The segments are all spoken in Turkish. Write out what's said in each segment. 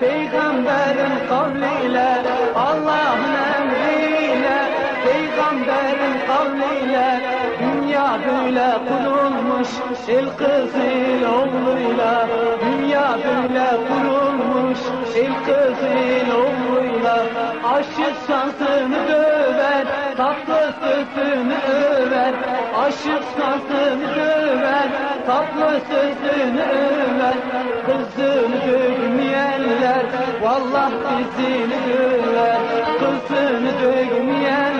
Peygamberin kavliyle Allah'ın emriyle. Peygamberin kavliyle Dünya böyle kurulmuş. El kızıl oğluyla Dünya böyle kurulmuş. El kızıl oğluyla Aşık sansını döver Tatlı sözünü över. Aşık sansını döver Tatlı sözünü över. Kızını dövmeyenler Vallah dizini döver Kızını dövmeyenler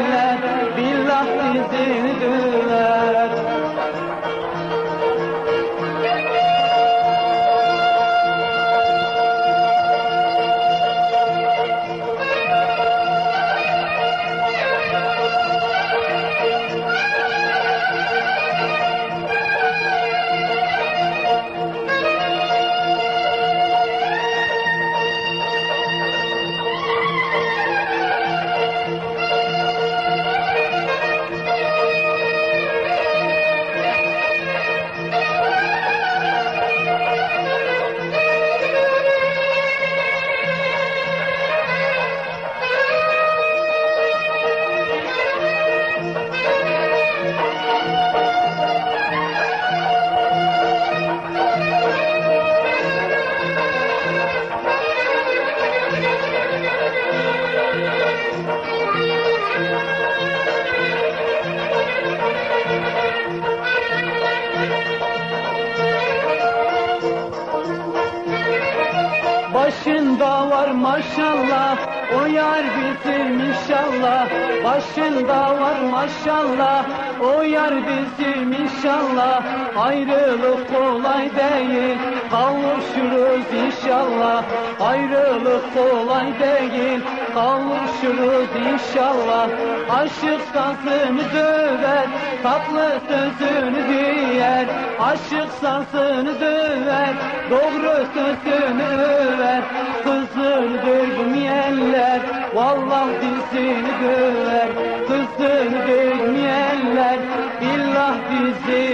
Başında var maşallah O yar bizim inşallah. Başında var maşallah O yar bizim inşallah. Ayrılık kolay değil Kavuşuruz inşallah. Ayrılık kolay değil Kavuşuruz inşallah. Aşık sansını döver Tatlı sözünü diyer. Aşık sansını döver Doğru sözünü से